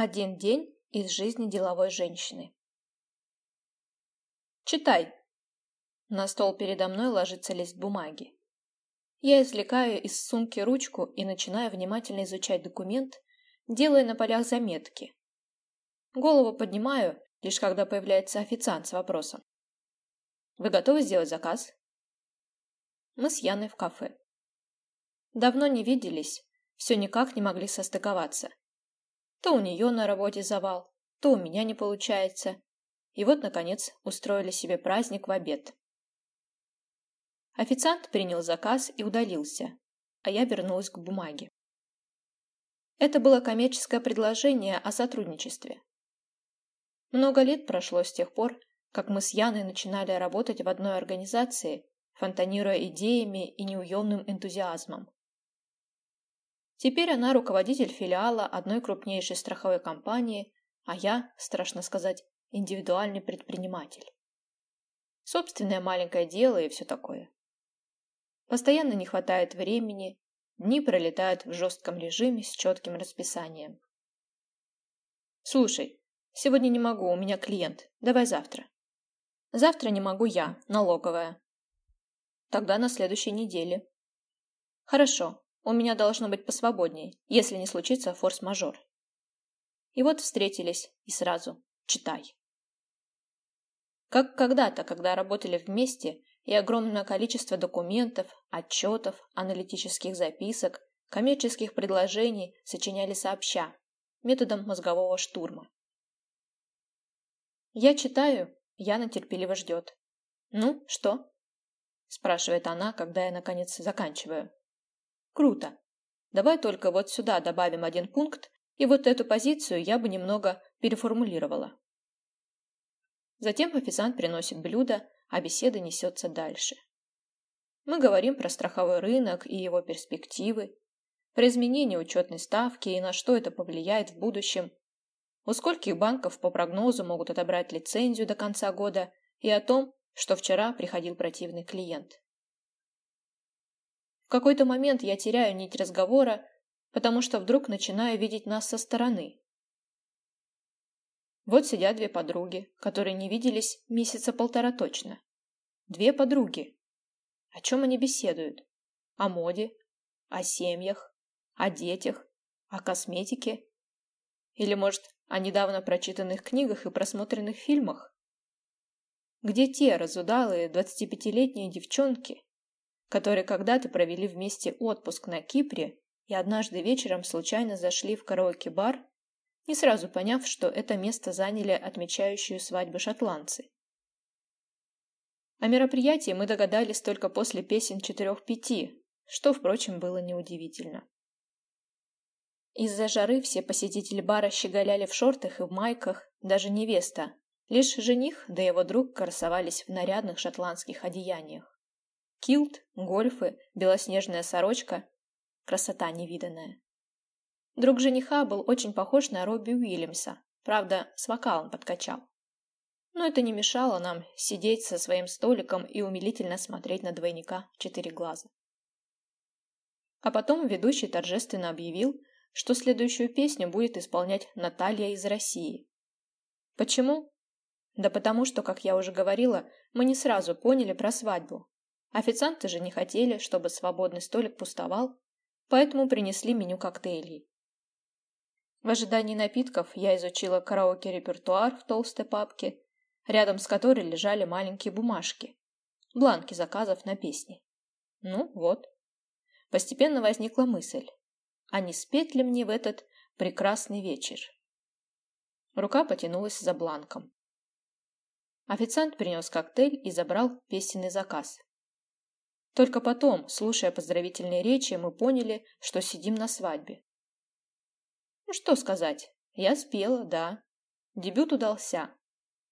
Один день из жизни деловой женщины. Читай. На стол передо мной ложится лист бумаги. Я извлекаю из сумки ручку и начинаю внимательно изучать документ, делая на полях заметки. Голову поднимаю, лишь когда появляется официант с вопросом. Вы готовы сделать заказ? Мы с Яной в кафе. Давно не виделись, все никак не могли состыковаться. То у нее на работе завал, то у меня не получается. И вот, наконец, устроили себе праздник в обед. Официант принял заказ и удалился, а я вернулась к бумаге. Это было коммерческое предложение о сотрудничестве. Много лет прошло с тех пор, как мы с Яной начинали работать в одной организации, фонтанируя идеями и неуемным энтузиазмом. Теперь она руководитель филиала одной крупнейшей страховой компании, а я, страшно сказать, индивидуальный предприниматель. Собственное маленькое дело и все такое. Постоянно не хватает времени, дни пролетают в жестком режиме с четким расписанием. Слушай, сегодня не могу, у меня клиент. Давай завтра. Завтра не могу я, налоговая. Тогда на следующей неделе. Хорошо, у меня должно быть посвободней, если не случится форс-мажор. И вот встретились, и сразу читай. Как когда-то, когда работали вместе, и огромное количество документов, отчетов, аналитических записок, коммерческих предложений сочиняли сообща, методом мозгового штурма. Я читаю, Яна терпеливо ждет. «Ну, что?» – спрашивает она, когда я, наконец, заканчиваю. Круто. Давай только вот сюда добавим один пункт, и вот эту позицию я бы немного переформулировала. Затем официант приносит блюдо, а беседа несется дальше. Мы говорим про страховой рынок и его перспективы, про изменение учетной ставки и на что это повлияет в будущем, у скольких банков по прогнозу могут отобрать лицензию до конца года и о том, что вчера приходил противный клиент. В какой-то момент я теряю нить разговора, потому что вдруг начинаю видеть нас со стороны. Вот сидят две подруги, которые не виделись месяца полтора точно. Две подруги. О чем они беседуют? О моде? О семьях? О детях? О косметике? Или, может, о недавно прочитанных книгах и просмотренных фильмах? Где те разудалые двадцатипятилетние девчонки, которые когда-то провели вместе отпуск на Кипре и однажды вечером случайно зашли в караоке-бар, не сразу поняв, что это место заняли отмечающую свадьбу шотландцы. О мероприятии мы догадались только после песен четырех-пяти, что, впрочем, было неудивительно. Из-за жары все посетители бара щеголяли в шортах и в майках, даже невеста. Лишь жених да его друг красовались в нарядных шотландских одеяниях. Килт, гольфы, белоснежная сорочка. Красота невиданная. Друг жениха был очень похож на Робби Уильямса, правда, с вокалом подкачал. Но это не мешало нам сидеть со своим столиком и умилительно смотреть на двойника в четыре глаза. А потом ведущий торжественно объявил, что следующую песню будет исполнять Наталья из России. Почему? Да потому что, как я уже говорила, мы не сразу поняли про свадьбу, Официанты же не хотели, чтобы свободный столик пустовал, поэтому принесли меню коктейлей. В ожидании напитков я изучила караоке-репертуар в толстой папке, рядом с которой лежали маленькие бумажки, бланки заказов на песни. Ну вот. Постепенно возникла мысль, а не спеть ли мне в этот прекрасный вечер? Рука потянулась за бланком. Официант принес коктейль и забрал песенный заказ. Только потом, слушая поздравительные речи, мы поняли, что сидим на свадьбе. Ну что сказать, я спела, да. Дебют удался.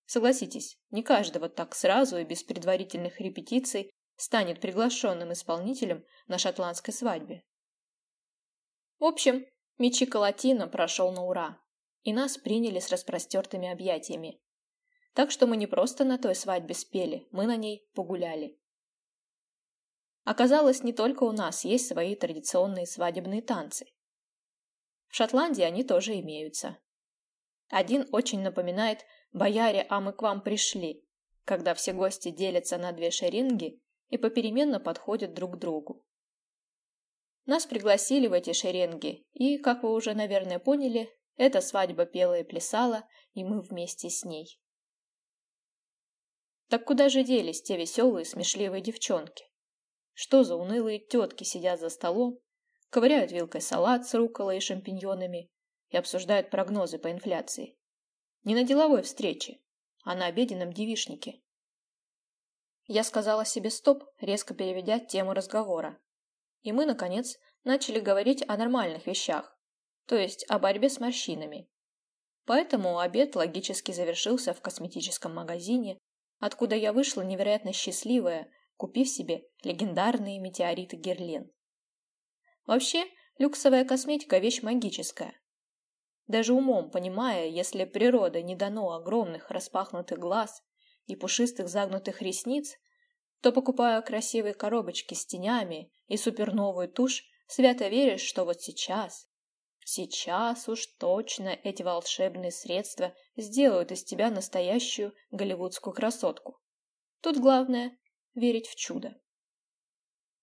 Согласитесь, не каждый вот так сразу и без предварительных репетиций станет приглашенным исполнителем на шотландской свадьбе. В общем, мечи Калатина прошел на ура, и нас приняли с распростертыми объятиями. Так что мы не просто на той свадьбе спели, мы на ней погуляли. Оказалось, не только у нас есть свои традиционные свадебные танцы. В Шотландии они тоже имеются. Один очень напоминает «Бояре, а мы к вам пришли», когда все гости делятся на две шеренги и попеременно подходят друг к другу. Нас пригласили в эти шеренги, и, как вы уже, наверное, поняли, эта свадьба пела и плясала, и мы вместе с ней. Так куда же делись те веселые, смешливые девчонки? Что за унылые тетки сидят за столом, ковыряют вилкой салат с рукколой и шампиньонами и обсуждают прогнозы по инфляции? Не на деловой встрече, а на обеденном девишнике. Я сказала себе «стоп», резко переведя тему разговора. И мы, наконец, начали говорить о нормальных вещах, то есть о борьбе с морщинами. Поэтому обед логически завершился в косметическом магазине, откуда я вышла невероятно счастливая, купив себе легендарные метеориты Герлен. Вообще, люксовая косметика – вещь магическая. Даже умом понимая, если природа не дано огромных распахнутых глаз и пушистых загнутых ресниц, то покупая красивые коробочки с тенями и суперновую тушь, свято веришь, что вот сейчас, сейчас уж точно эти волшебные средства сделают из тебя настоящую голливудскую красотку. Тут главное верить в чудо.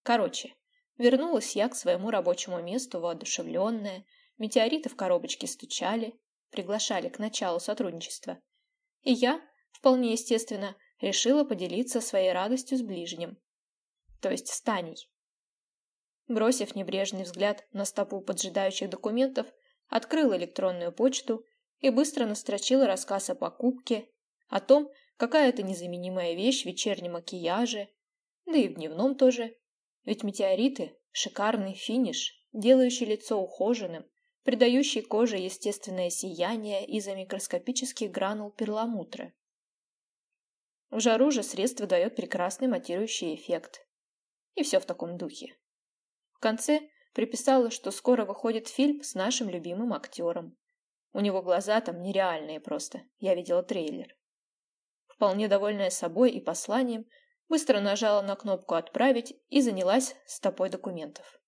Короче, вернулась я к своему рабочему месту воодушевленная, метеориты в коробочке стучали, приглашали к началу сотрудничества. И я, вполне естественно, решила поделиться своей радостью с ближним, то есть с Таней. Бросив небрежный взгляд на стопу поджидающих документов, открыла электронную почту и быстро настрочила рассказ о покупке, о том, какая это незаменимая вещь в вечернем макияже, да и в дневном тоже. Ведь метеориты – шикарный финиш, делающий лицо ухоженным, придающий коже естественное сияние из-за микроскопических гранул перламутра. В жару же средство дает прекрасный матирующий эффект. И все в таком духе. В конце приписала, что скоро выходит фильм с нашим любимым актером. У него глаза там нереальные просто, я видела трейлер. Вполне довольная собой и посланием, быстро нажала на кнопку «Отправить» и занялась стопой документов.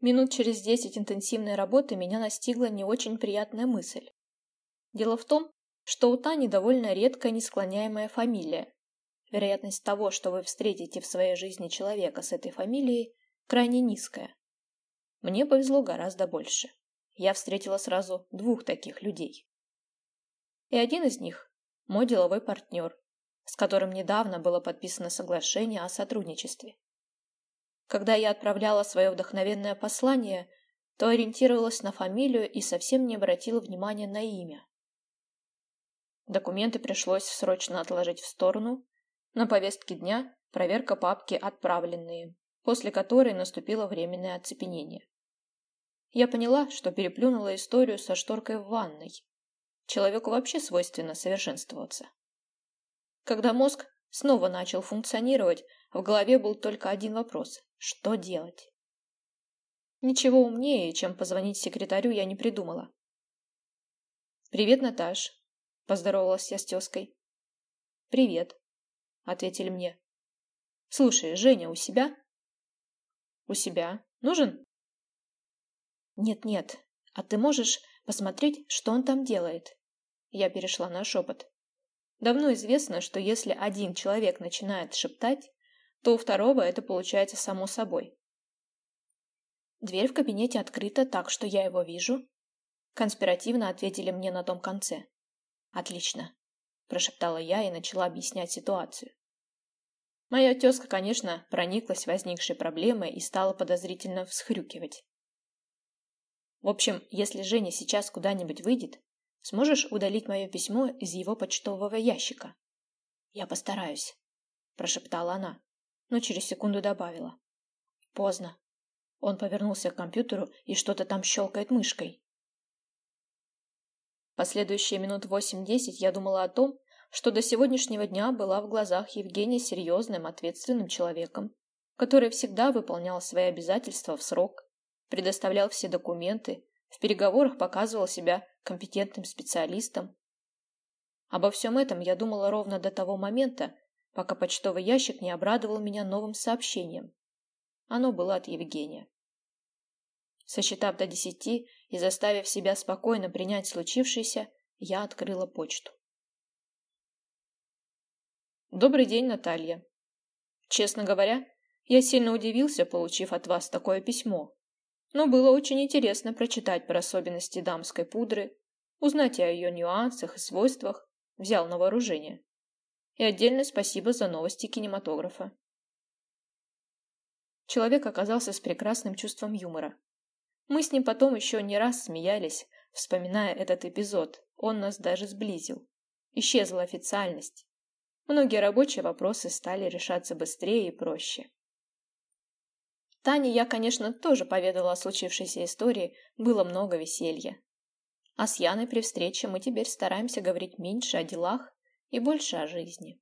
Минут через десять интенсивной работы меня настигла не очень приятная мысль. Дело в том, что у Тани довольно редкая несклоняемая фамилия. Вероятность того, что вы встретите в своей жизни человека с этой фамилией, крайне низкая. Мне повезло гораздо больше. Я встретила сразу двух таких людей. И один из них – мой деловой партнер, с которым недавно было подписано соглашение о сотрудничестве. Когда я отправляла свое вдохновенное послание, то ориентировалась на фамилию и совсем не обратила внимания на имя. Документы пришлось срочно отложить в сторону. На повестке дня проверка папки «Отправленные», после которой наступило временное оцепенение. Я поняла, что переплюнула историю со шторкой в ванной. Человеку вообще свойственно совершенствоваться. Когда мозг снова начал функционировать, в голове был только один вопрос – что делать? Ничего умнее, чем позвонить секретарю, я не придумала. «Привет, Наташ», – поздоровалась я с тезкой. «Привет», – ответили мне. «Слушай, Женя у себя?» «У себя. Нужен?» «Нет-нет, а ты можешь посмотреть, что он там делает?» Я перешла на шепот. Давно известно, что если один человек начинает шептать, то у второго это получается само собой. Дверь в кабинете открыта так, что я его вижу. Конспиративно ответили мне на том конце. Отлично, прошептала я и начала объяснять ситуацию. Моя тезка, конечно, прониклась возникшей проблемой и стала подозрительно всхрюкивать. В общем, если Женя сейчас куда-нибудь выйдет, Сможешь удалить мое письмо из его почтового ящика?» «Я постараюсь», – прошептала она, но через секунду добавила. «Поздно». Он повернулся к компьютеру и что-то там щелкает мышкой. Последующие минут восемь-десять я думала о том, что до сегодняшнего дня была в глазах Евгения серьезным, ответственным человеком, который всегда выполнял свои обязательства в срок, предоставлял все документы, в переговорах показывал себя компетентным специалистом. Обо всем этом я думала ровно до того момента, пока почтовый ящик не обрадовал меня новым сообщением. Оно было от Евгения. Сосчитав до десяти и заставив себя спокойно принять случившееся, я открыла почту. Добрый день, Наталья. Честно говоря, я сильно удивился, получив от вас такое письмо. Но было очень интересно прочитать про особенности дамской пудры, узнать о ее нюансах и свойствах, взял на вооружение. И отдельное спасибо за новости кинематографа. Человек оказался с прекрасным чувством юмора. Мы с ним потом еще не раз смеялись, вспоминая этот эпизод. Он нас даже сблизил. Исчезла официальность. Многие рабочие вопросы стали решаться быстрее и проще. Тане я, конечно, тоже поведала о случившейся истории, было много веселья. А с Яной при встрече мы теперь стараемся говорить меньше о делах и больше о жизни.